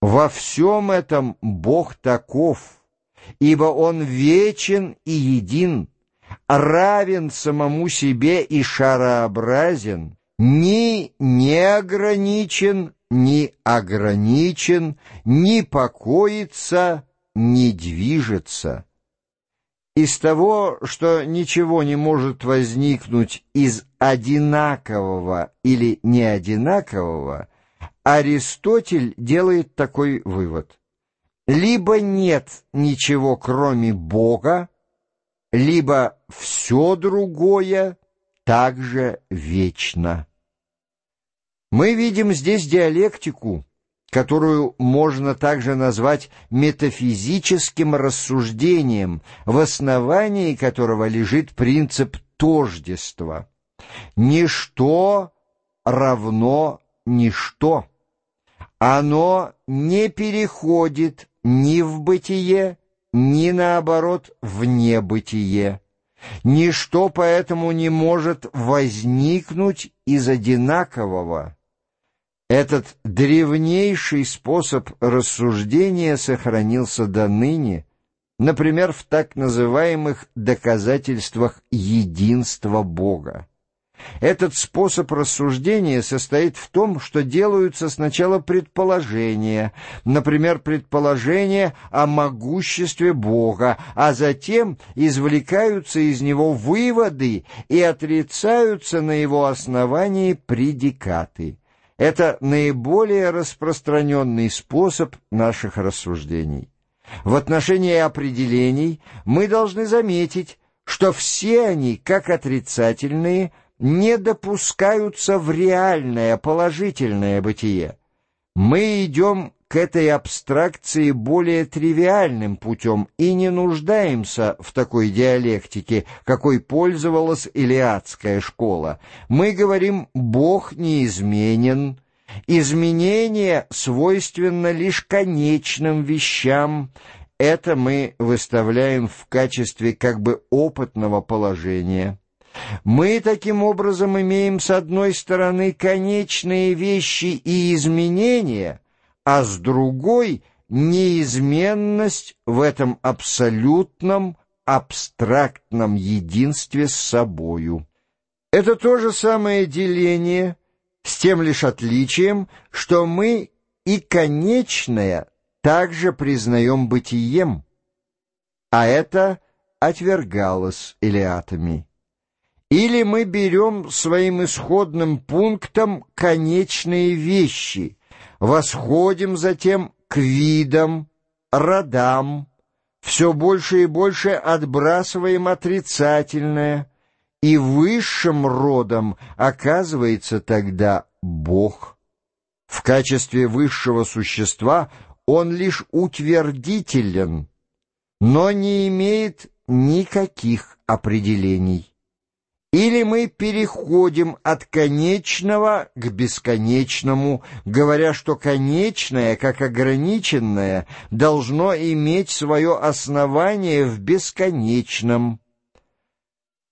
Во всем этом Бог таков, ибо Он вечен и един, равен самому себе и шарообразен, ни не ограничен, ни ограничен, ни покоится, ни движется. Из того, что ничего не может возникнуть из одинакового или неодинакового, Аристотель делает такой вывод. Либо нет ничего, кроме Бога, либо все другое также вечно. Мы видим здесь диалектику, которую можно также назвать метафизическим рассуждением, в основании которого лежит принцип тождества. Ничто равно ничто. Оно не переходит ни в бытие, ни наоборот в небытие. Ничто поэтому не может возникнуть из одинакового. Этот древнейший способ рассуждения сохранился до ныне, например, в так называемых доказательствах единства Бога. Этот способ рассуждения состоит в том, что делаются сначала предположения, например, предположения о могуществе Бога, а затем извлекаются из него выводы и отрицаются на его основании предикаты. Это наиболее распространенный способ наших рассуждений. В отношении определений мы должны заметить, что все они, как отрицательные, не допускаются в реальное положительное бытие. Мы идем к этой абстракции более тривиальным путем и не нуждаемся в такой диалектике, какой пользовалась Илиадская школа. Мы говорим «Бог неизменен», изменение свойственно лишь конечным вещам, это мы выставляем в качестве как бы опытного положения. Мы таким образом имеем с одной стороны конечные вещи и изменения, а с другой — неизменность в этом абсолютном, абстрактном единстве с собою. Это то же самое деление, с тем лишь отличием, что мы и конечное также признаем бытием, а это отвергалось Илиатами. Или мы берем своим исходным пунктом конечные вещи, восходим затем к видам, родам, все больше и больше отбрасываем отрицательное, и высшим родом оказывается тогда Бог. В качестве высшего существа он лишь утвердителен, но не имеет никаких определений. Или мы переходим от конечного к бесконечному, говоря, что конечное, как ограниченное, должно иметь свое основание в бесконечном.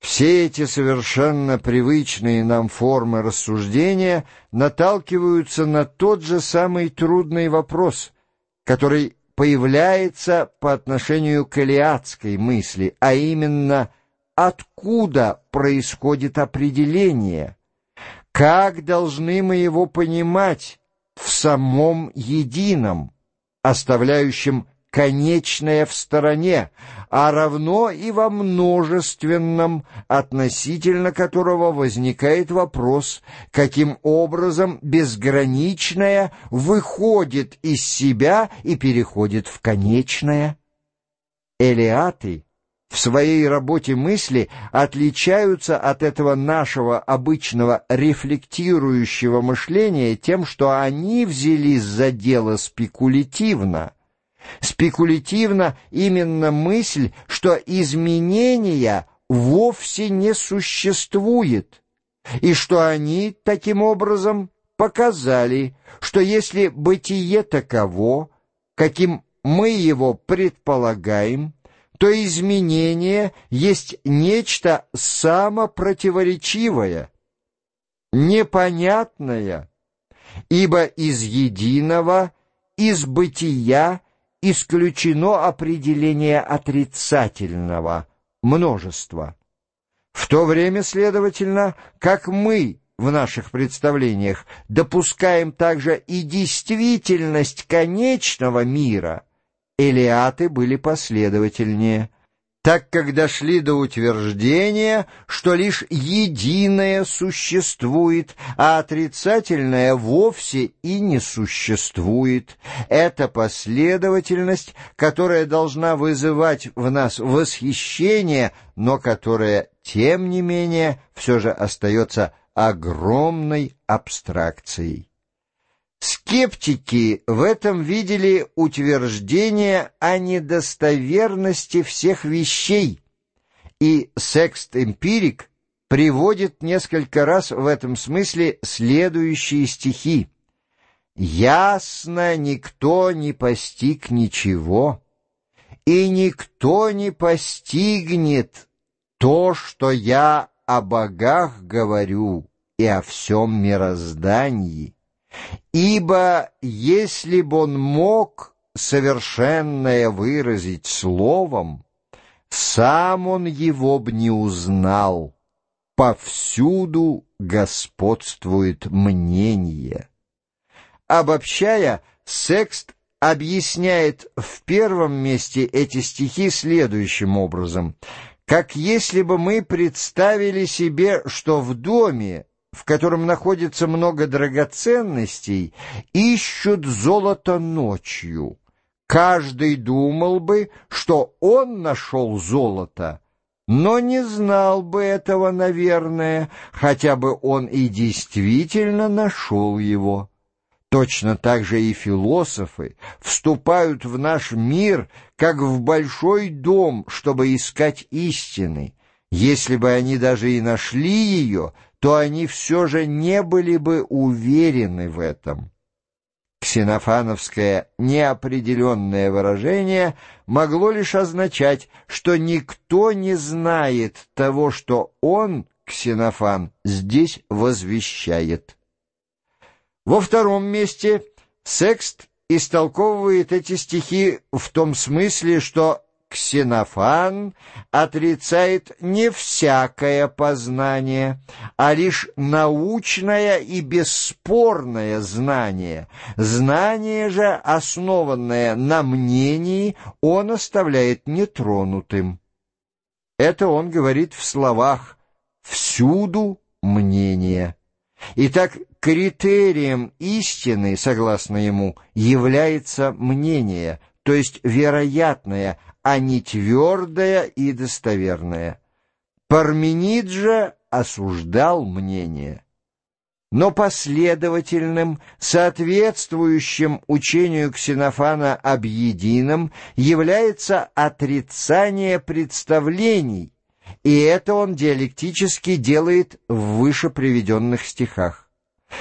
Все эти совершенно привычные нам формы рассуждения наталкиваются на тот же самый трудный вопрос, который появляется по отношению к элиадской мысли, а именно – откуда происходит определение, как должны мы его понимать в самом едином, оставляющем конечное в стороне, а равно и во множественном, относительно которого возникает вопрос, каким образом безграничное выходит из себя и переходит в конечное. Элиаты — в своей работе мысли отличаются от этого нашего обычного рефлектирующего мышления тем, что они взялись за дело спекулятивно. Спекулятивно именно мысль, что изменения вовсе не существует, и что они таким образом показали, что если бытие таково, каким мы его предполагаем, то изменение есть нечто самопротиворечивое, непонятное, ибо из единого из бытия исключено определение отрицательного множества. В то время, следовательно, как мы в наших представлениях допускаем также и действительность конечного мира, элиаты были последовательнее – так как дошли до утверждения, что лишь единое существует, а отрицательное вовсе и не существует. Это последовательность, которая должна вызывать в нас восхищение, но которая, тем не менее, все же остается огромной абстракцией. Скептики в этом видели утверждение о недостоверности всех вещей, и секст-эмпирик приводит несколько раз в этом смысле следующие стихи. «Ясно никто не постиг ничего, и никто не постигнет то, что я о богах говорю и о всем мироздании». Ибо если б он мог совершенное выразить словом, сам он его б не узнал. Повсюду господствует мнение. Обобщая, Секст объясняет в первом месте эти стихи следующим образом. Как если бы мы представили себе, что в доме в котором находится много драгоценностей, ищут золото ночью. Каждый думал бы, что он нашел золото, но не знал бы этого, наверное, хотя бы он и действительно нашел его. Точно так же и философы вступают в наш мир, как в большой дом, чтобы искать истины. Если бы они даже и нашли ее, то они все же не были бы уверены в этом. Ксенофановское неопределенное выражение могло лишь означать, что никто не знает того, что он, Ксенофан, здесь возвещает. Во втором месте Секст истолковывает эти стихи в том смысле, что Ксенофан отрицает не всякое познание, а лишь научное и бесспорное знание. Знание же, основанное на мнении, он оставляет нетронутым. Это он говорит в словах «всюду мнение». Итак, критерием истины, согласно ему, является мнение, то есть вероятное, а не твердое и достоверное. Парменид же осуждал мнение. Но последовательным, соответствующим учению Ксенофана об едином, является отрицание представлений, и это он диалектически делает в выше приведенных стихах.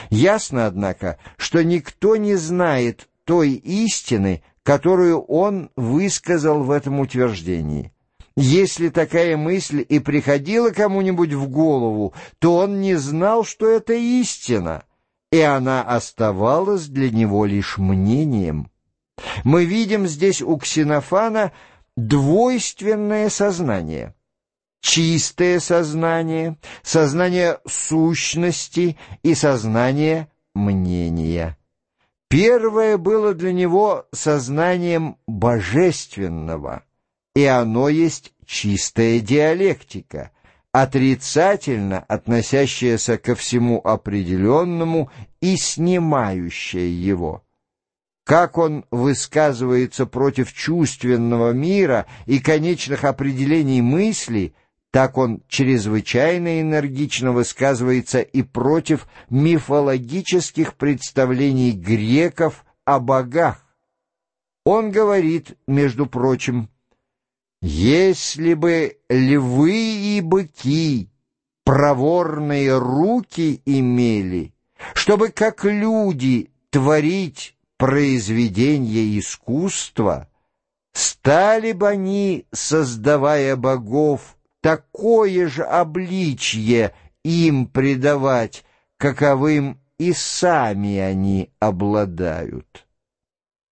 Ясно, однако, что никто не знает той истины, которую он высказал в этом утверждении. Если такая мысль и приходила кому-нибудь в голову, то он не знал, что это истина, и она оставалась для него лишь мнением. Мы видим здесь у Ксенофана двойственное сознание. Чистое сознание, сознание сущности и сознание мнения. Первое было для него сознанием божественного, и оно есть чистая диалектика, отрицательно относящаяся ко всему определенному и снимающая его. Как он высказывается против чувственного мира и конечных определений мысли – так он чрезвычайно энергично высказывается и против мифологических представлений греков о богах. Он говорит, между прочим, «Если бы львы и быки проворные руки имели, чтобы как люди творить произведения искусства, стали бы они, создавая богов, такое же обличье им придавать, каковым и сами они обладают».